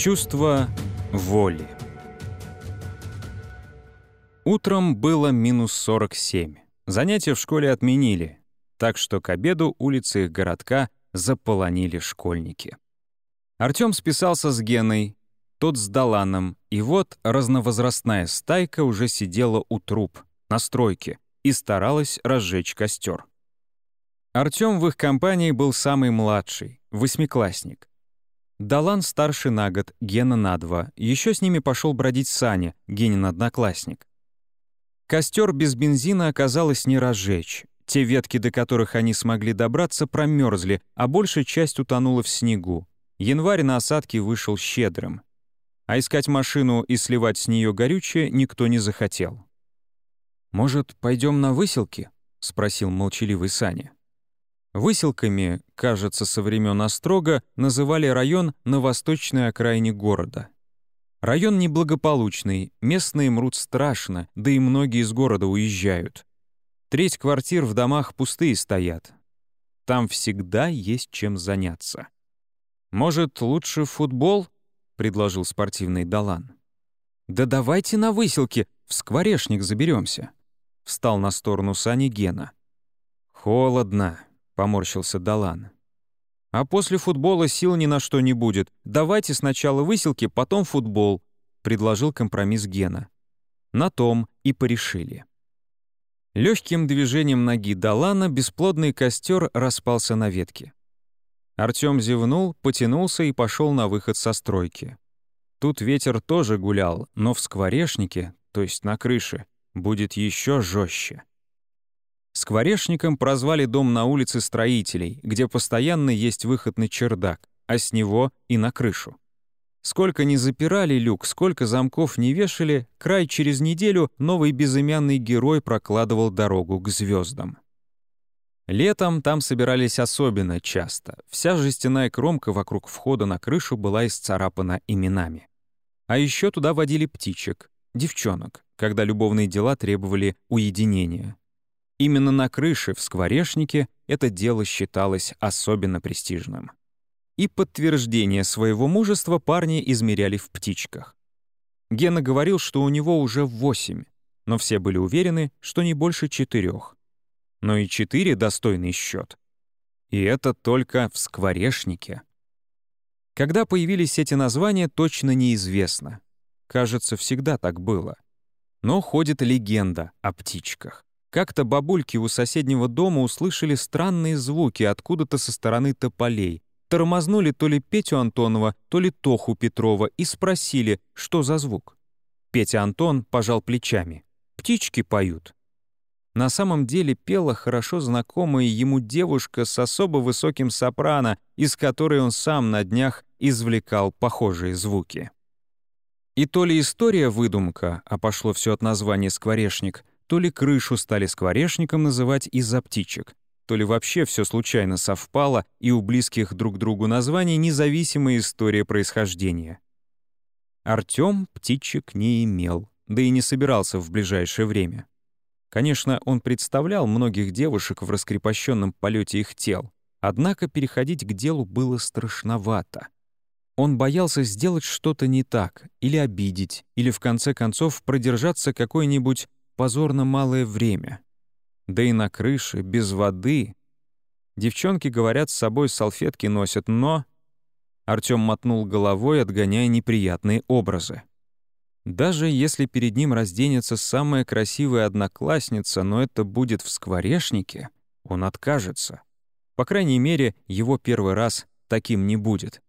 Чувство воли. Утром было минус 47. Занятия в школе отменили, так что к обеду улицы их городка заполонили школьники. Артём списался с Геной, тот с Даланом, и вот разновозрастная стайка уже сидела у труп, на стройке, и старалась разжечь костер. Артём в их компании был самый младший, восьмиклассник. Далан старше на год, Гена на два. Еще с ними пошел бродить Саня, Генин одноклассник. Костер без бензина оказалось не разжечь. Те ветки, до которых они смогли добраться, промерзли, а большая часть утонула в снегу. Январь на осадке вышел щедрым. А искать машину и сливать с нее горючее никто не захотел. «Может, пойдем на выселки?» — спросил молчаливый Саня. Выселками, кажется, со времен Острога, называли район на восточной окраине города. Район неблагополучный, местные мрут страшно, да и многие из города уезжают. Треть квартир в домах пустые стоят. Там всегда есть чем заняться. «Может, лучше футбол?» — предложил спортивный Далан. «Да давайте на выселке, в скворечник заберемся. Встал на сторону Сани Гена. «Холодно», поморщился Далан. «А после футбола сил ни на что не будет. Давайте сначала выселки, потом футбол», — предложил компромисс Гена. На том и порешили. Легким движением ноги Далана бесплодный костер распался на ветке. Артём зевнул, потянулся и пошел на выход со стройки. Тут ветер тоже гулял, но в скворечнике, то есть на крыше, будет еще жестче. Скворечником прозвали дом на улице строителей, где постоянно есть выход на чердак, а с него и на крышу. Сколько ни запирали люк, сколько замков не вешали, край через неделю новый безымянный герой прокладывал дорогу к звездам. Летом там собирались особенно часто. Вся жестяная кромка вокруг входа на крышу была исцарапана именами. А еще туда водили птичек, девчонок, когда любовные дела требовали уединения. Именно на крыше в скворечнике это дело считалось особенно престижным. И подтверждение своего мужества парни измеряли в птичках. Гена говорил, что у него уже восемь, но все были уверены, что не больше четырех. Но и четыре — достойный счет. И это только в скворечнике. Когда появились эти названия, точно неизвестно. Кажется, всегда так было. Но ходит легенда о птичках. Как-то бабульки у соседнего дома услышали странные звуки откуда-то со стороны тополей. Тормознули то ли Петю Антонова, то ли Тоху Петрова и спросили, что за звук. Петя Антон пожал плечами. «Птички поют». На самом деле пела хорошо знакомая ему девушка с особо высоким сопрано, из которой он сам на днях извлекал похожие звуки. И то ли история выдумка, а пошло все от названия «Скворечник», то ли крышу стали скворечником называть из-за птичек, то ли вообще все случайно совпало, и у близких друг другу названий независимая история происхождения. Артём птичек не имел, да и не собирался в ближайшее время. Конечно, он представлял многих девушек в раскрепощенном полете их тел, однако переходить к делу было страшновато. Он боялся сделать что-то не так, или обидеть, или в конце концов продержаться какой-нибудь позорно малое время. Да и на крыше, без воды. Девчонки, говорят, с собой салфетки носят, но... Артём мотнул головой, отгоняя неприятные образы. Даже если перед ним разденется самая красивая одноклассница, но это будет в скворечнике, он откажется. По крайней мере, его первый раз таким не будет.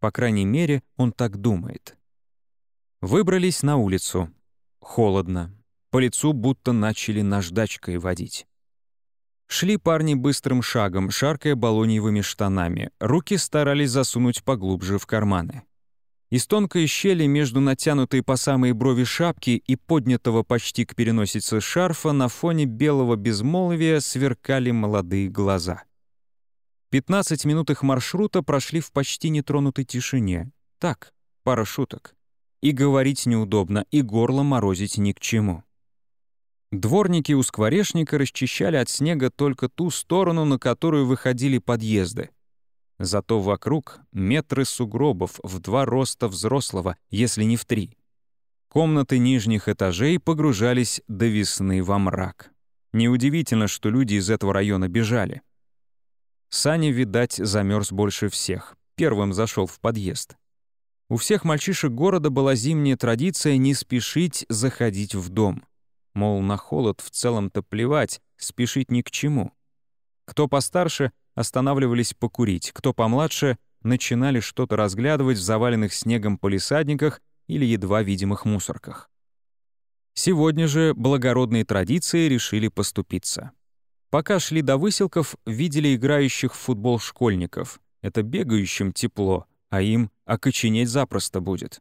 По крайней мере, он так думает. Выбрались на улицу. Холодно. По лицу будто начали наждачкой водить. Шли парни быстрым шагом, шаркая балоньевыми штанами. Руки старались засунуть поглубже в карманы. Из тонкой щели между натянутой по самые брови шапки и поднятого почти к переносице шарфа на фоне белого безмолвия сверкали молодые глаза. 15 минут их маршрута прошли в почти нетронутой тишине. Так, пара шуток. И говорить неудобно, и горло морозить ни к чему. Дворники у скворечника расчищали от снега только ту сторону, на которую выходили подъезды. Зато вокруг метры сугробов в два роста взрослого, если не в три. Комнаты нижних этажей погружались до весны во мрак. Неудивительно, что люди из этого района бежали. Саня, видать, замерз больше всех. Первым зашел в подъезд. У всех мальчишек города была зимняя традиция не спешить заходить в дом. Мол, на холод в целом-то плевать, спешить ни к чему. Кто постарше, останавливались покурить, кто помладше, начинали что-то разглядывать в заваленных снегом полисадниках или едва видимых мусорках. Сегодня же благородные традиции решили поступиться. Пока шли до выселков, видели играющих в футбол школьников. Это бегающим тепло, а им окоченеть запросто будет.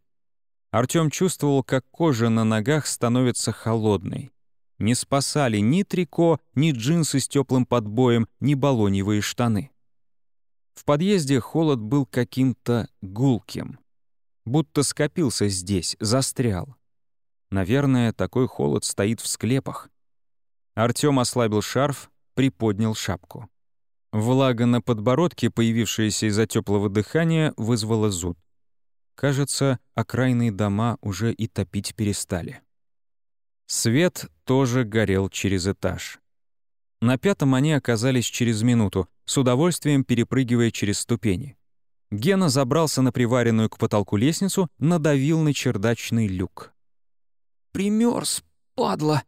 Артём чувствовал, как кожа на ногах становится холодной. Не спасали ни трико, ни джинсы с теплым подбоем, ни балоньевые штаны. В подъезде холод был каким-то гулким. Будто скопился здесь, застрял. Наверное, такой холод стоит в склепах. Артём ослабил шарф, приподнял шапку. Влага на подбородке, появившаяся из-за теплого дыхания, вызвала зуд. Кажется, окраинные дома уже и топить перестали. Свет тоже горел через этаж. На пятом они оказались через минуту, с удовольствием перепрыгивая через ступени. Гена забрался на приваренную к потолку лестницу, надавил на чердачный люк. «Примёрз, падла!»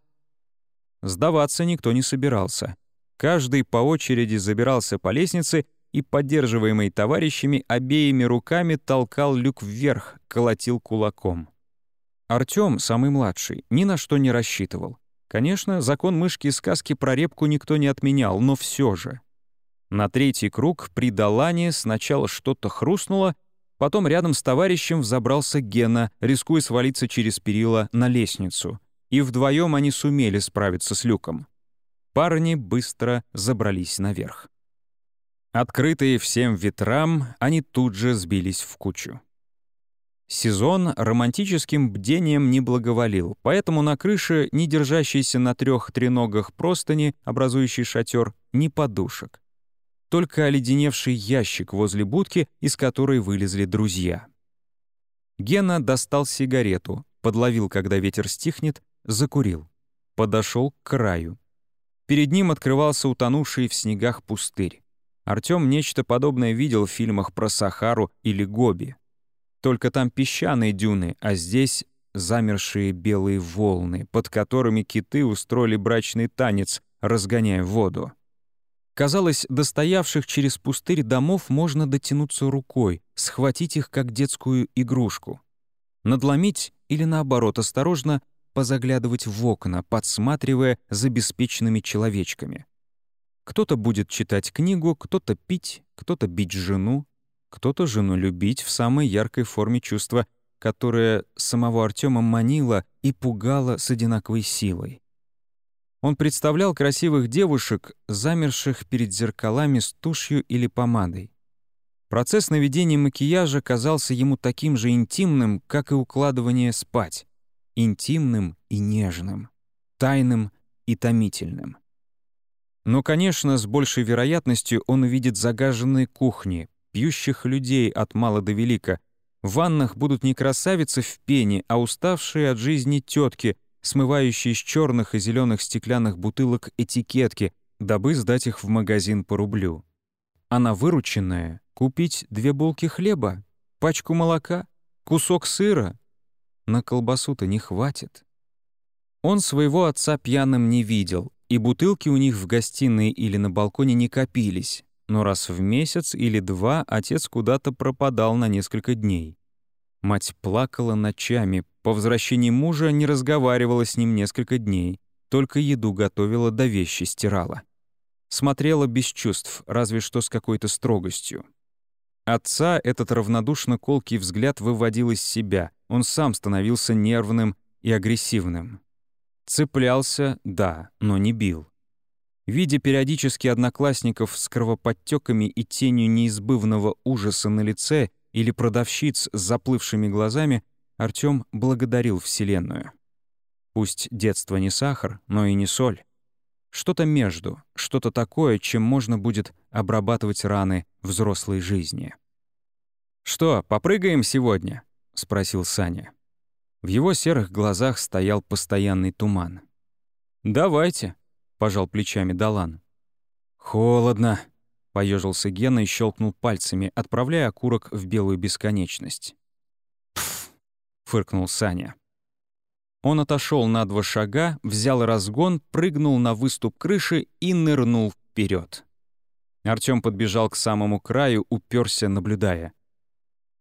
Сдаваться никто не собирался. Каждый по очереди забирался по лестнице и, поддерживаемый товарищами, обеими руками толкал люк вверх, колотил кулаком. Артём, самый младший, ни на что не рассчитывал. Конечно, закон мышки из сказки про репку никто не отменял, но все же. На третий круг при Далане сначала что-то хрустнуло, потом рядом с товарищем взобрался Гена, рискуя свалиться через перила на лестницу. И вдвоем они сумели справиться с люком. Парни быстро забрались наверх. Открытые всем ветрам, они тут же сбились в кучу. Сезон романтическим бдением не благоволил, поэтому на крыше, не держащейся на трех треногах простыни, образующий шатер, ни подушек. Только оледеневший ящик возле будки, из которой вылезли друзья. Гена достал сигарету, подловил, когда ветер стихнет, закурил. Подошел к краю. Перед ним открывался утонувший в снегах пустырь. Артём нечто подобное видел в фильмах про Сахару или Гоби. Только там песчаные дюны, а здесь замершие белые волны, под которыми киты устроили брачный танец, разгоняя воду. Казалось, до стоявших через пустырь домов можно дотянуться рукой, схватить их как детскую игрушку. Надломить или, наоборот, осторожно позаглядывать в окна, подсматривая за беспечными человечками. Кто-то будет читать книгу, кто-то пить, кто-то бить жену, кто-то жену любить в самой яркой форме чувства, которое самого Артема манило и пугало с одинаковой силой. Он представлял красивых девушек, замерших перед зеркалами с тушью или помадой. Процесс наведения макияжа казался ему таким же интимным, как и укладывание спать. Интимным и нежным, тайным и томительным. Но, конечно, с большей вероятностью он увидит загаженные кухни, пьющих людей от мала до велика. В ваннах будут не красавицы в пене, а уставшие от жизни тетки, смывающие с черных и зеленых стеклянных бутылок этикетки, дабы сдать их в магазин по рублю. А на вырученное купить две булки хлеба, пачку молока, кусок сыра. На колбасу-то не хватит. Он своего отца пьяным не видел, и бутылки у них в гостиной или на балконе не копились, но раз в месяц или два отец куда-то пропадал на несколько дней. Мать плакала ночами, по возвращении мужа не разговаривала с ним несколько дней, только еду готовила да вещи стирала. Смотрела без чувств, разве что с какой-то строгостью. Отца этот равнодушно колкий взгляд выводил из себя, он сам становился нервным и агрессивным. Цеплялся, да, но не бил. Видя периодически одноклассников с кровоподтеками и тенью неизбывного ужаса на лице или продавщиц с заплывшими глазами, Артём благодарил Вселенную. Пусть детство не сахар, но и не соль. Что-то между, что-то такое, чем можно будет обрабатывать раны взрослой жизни. «Что, попрыгаем сегодня?» — спросил Саня. В его серых глазах стоял постоянный туман. «Давайте», — пожал плечами Далан. «Холодно», — поежился Гена и щелкнул пальцами, отправляя окурок в белую бесконечность. «Пф», — фыркнул Саня. Он отошел на два шага, взял разгон, прыгнул на выступ крыши и нырнул вперед. Артём подбежал к самому краю, уперся, наблюдая.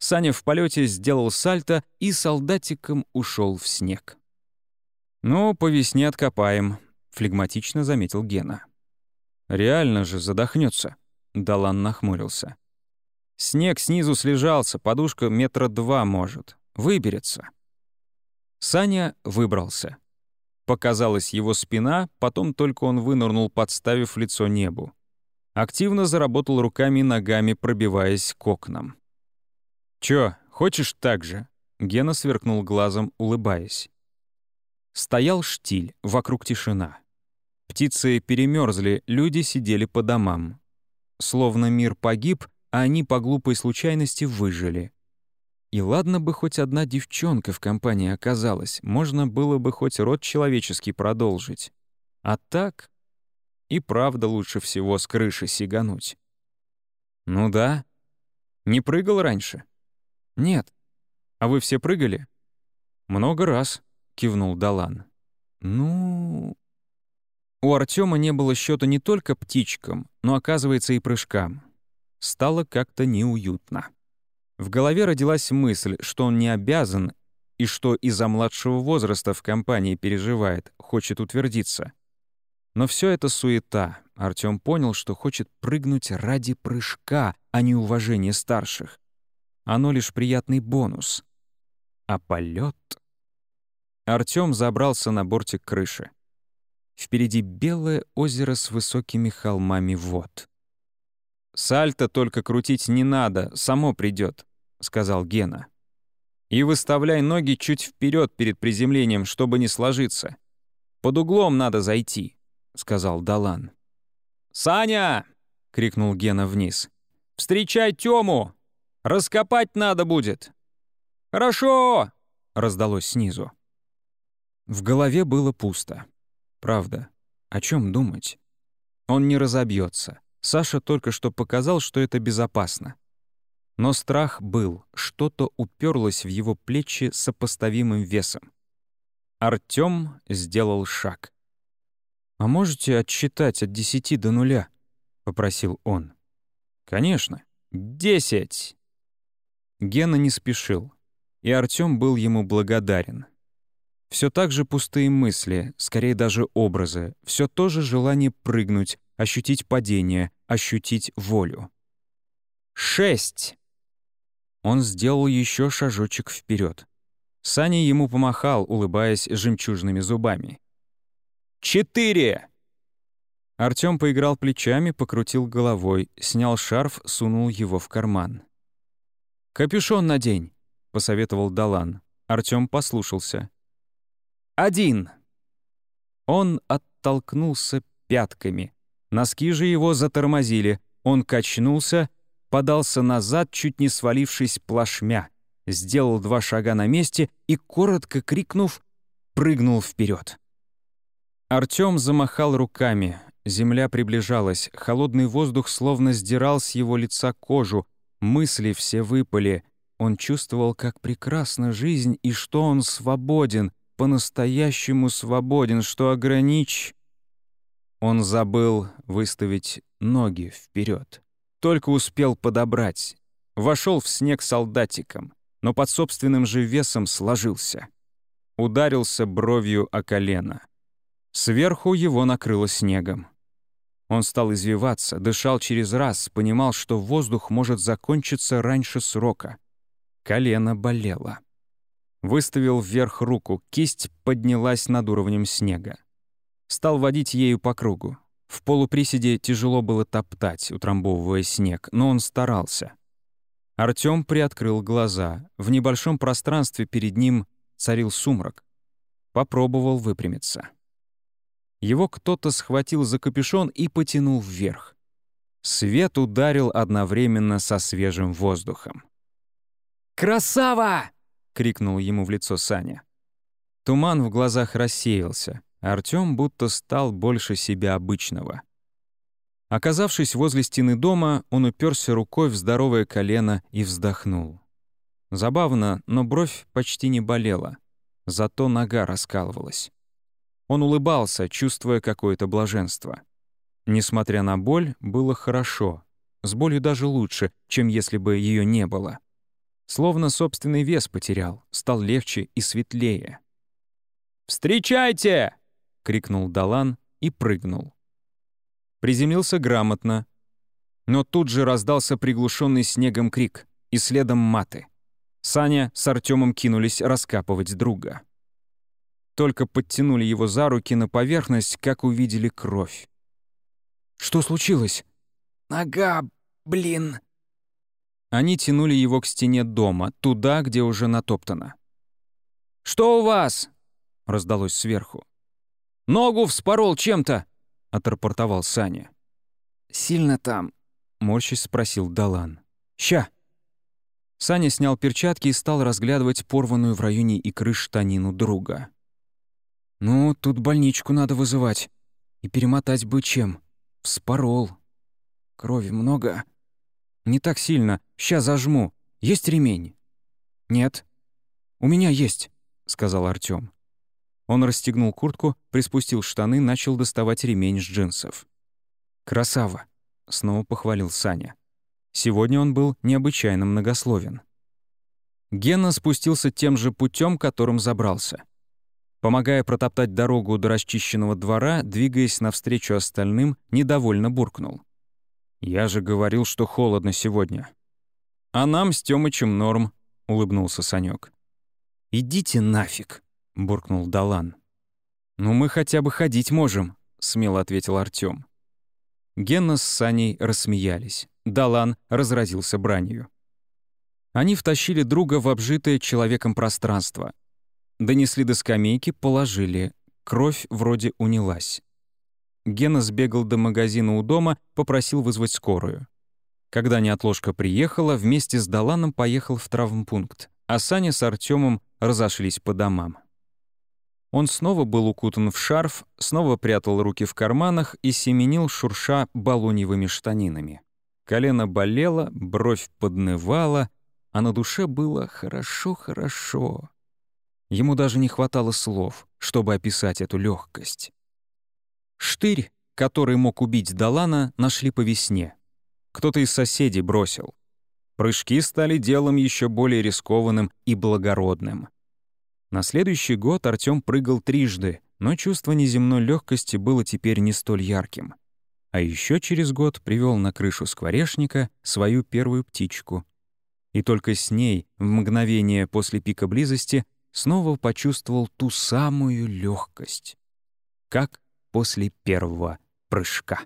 Саня в полете сделал сальто и солдатиком ушел в снег. «Ну, по весне откопаем», — флегматично заметил Гена. «Реально же задохнется. Далан нахмурился. «Снег снизу слежался, подушка метра два может. Выберется». Саня выбрался. Показалась его спина, потом только он вынырнул, подставив лицо небу. Активно заработал руками и ногами, пробиваясь к окнам. «Чё, хочешь так же?» Гена сверкнул глазом, улыбаясь. Стоял штиль, вокруг тишина. Птицы перемерзли, люди сидели по домам. Словно мир погиб, а они по глупой случайности выжили. И ладно бы хоть одна девчонка в компании оказалась, можно было бы хоть род человеческий продолжить. А так и правда лучше всего с крыши сигануть. Ну да. Не прыгал раньше? Нет. А вы все прыгали? Много раз, кивнул Далан. Ну... У Артема не было счета не только птичкам, но, оказывается, и прыжкам. Стало как-то неуютно. В голове родилась мысль, что он не обязан и что из-за младшего возраста в компании переживает, хочет утвердиться. Но все это суета. Артём понял, что хочет прыгнуть ради прыжка, а не уважения старших. Оно лишь приятный бонус. А полет. Артём забрался на бортик крыши. Впереди белое озеро с высокими холмами вод. «Сальто только крутить не надо, само придет, сказал Гена. «И выставляй ноги чуть вперед перед приземлением, чтобы не сложиться. Под углом надо зайти», — сказал Далан. «Саня!» — крикнул Гена вниз. «Встречай Тёму! Раскопать надо будет!» «Хорошо!» — раздалось снизу. В голове было пусто. Правда, о чем думать? Он не разобьется. Саша только что показал, что это безопасно. Но страх был, что-то уперлось в его плечи сопоставимым весом. Артём сделал шаг. «А можете отсчитать от десяти до нуля?» — попросил он. «Конечно. Десять!» Гена не спешил, и Артём был ему благодарен. Все так же пустые мысли, скорее даже образы, все то же желание прыгнуть, ощутить падение, ощутить волю. «Шесть!» Он сделал еще шажочек вперед. Саня ему помахал, улыбаясь жемчужными зубами. «Четыре!» Артём поиграл плечами, покрутил головой, снял шарф, сунул его в карман. «Капюшон надень», — посоветовал Далан. Артём послушался. «Один!» Он оттолкнулся пятками. Носки же его затормозили. Он качнулся, подался назад, чуть не свалившись плашмя, сделал два шага на месте и, коротко крикнув, прыгнул вперед. Артём замахал руками. Земля приближалась, холодный воздух словно сдирал с его лица кожу, мысли все выпали. Он чувствовал, как прекрасна жизнь и что он свободен, по-настоящему свободен, что огранич... Он забыл выставить ноги вперед только успел подобрать. Вошел в снег солдатиком, но под собственным же весом сложился. Ударился бровью о колено. Сверху его накрыло снегом. Он стал извиваться, дышал через раз, понимал, что воздух может закончиться раньше срока. Колено болело. Выставил вверх руку, кисть поднялась над уровнем снега. Стал водить ею по кругу. В полуприседе тяжело было топтать, утрамбовывая снег, но он старался. Артём приоткрыл глаза. В небольшом пространстве перед ним царил сумрак. Попробовал выпрямиться. Его кто-то схватил за капюшон и потянул вверх. Свет ударил одновременно со свежим воздухом. «Красава!» — крикнул ему в лицо Саня. Туман в глазах рассеялся. Артём будто стал больше себя обычного. Оказавшись возле стены дома, он уперся рукой в здоровое колено и вздохнул. Забавно, но бровь почти не болела, зато нога раскалывалась. Он улыбался, чувствуя какое-то блаженство. Несмотря на боль, было хорошо. С болью даже лучше, чем если бы ее не было. Словно собственный вес потерял, стал легче и светлее. «Встречайте!» — крикнул Далан и прыгнул. Приземлился грамотно, но тут же раздался приглушенный снегом крик и следом маты. Саня с Артемом кинулись раскапывать друга. Только подтянули его за руки на поверхность, как увидели кровь. «Что случилось?» «Нога, блин!» Они тянули его к стене дома, туда, где уже натоптано. «Что у вас?» — раздалось сверху. «Ногу вспорол чем-то!» — отрапортовал Саня. «Сильно там?» — морщись спросил Далан. «Ща!» Саня снял перчатки и стал разглядывать порванную в районе икры штанину друга. «Ну, тут больничку надо вызывать. И перемотать бы чем. Вспорол. Крови много. Не так сильно. Ща зажму. Есть ремень?» «Нет». «У меня есть», — сказал Артём. Он расстегнул куртку, приспустил штаны, начал доставать ремень с джинсов. «Красава!» — снова похвалил Саня. Сегодня он был необычайно многословен. Гена спустился тем же путем, которым забрался. Помогая протоптать дорогу до расчищенного двора, двигаясь навстречу остальным, недовольно буркнул. «Я же говорил, что холодно сегодня». «А нам с Тёмычем норм», — улыбнулся Санёк. «Идите нафиг», — буркнул Далан. «Ну мы хотя бы ходить можем», — смело ответил Артём. Генна с Саней рассмеялись. Далан разразился бранью. Они втащили друга в обжитое человеком пространство. Донесли до скамейки, положили. Кровь вроде унялась. Гена сбегал до магазина у дома, попросил вызвать скорую. Когда неотложка приехала, вместе с Даланом поехал в травмпункт, а Саня с Артемом разошлись по домам. Он снова был укутан в шарф, снова прятал руки в карманах и семенил, шурша балоневыми штанинами. Колено болело, бровь поднывала, а на душе было хорошо-хорошо. Ему даже не хватало слов, чтобы описать эту легкость. Штырь, который мог убить Далана, нашли по весне. Кто-то из соседей бросил. Прыжки стали делом еще более рискованным и благородным. На следующий год Артём прыгал трижды, но чувство неземной легкости было теперь не столь ярким. А еще через год привел на крышу скворечника свою первую птичку. И только с ней, в мгновение после пика близости, снова почувствовал ту самую легкость, как после первого прыжка.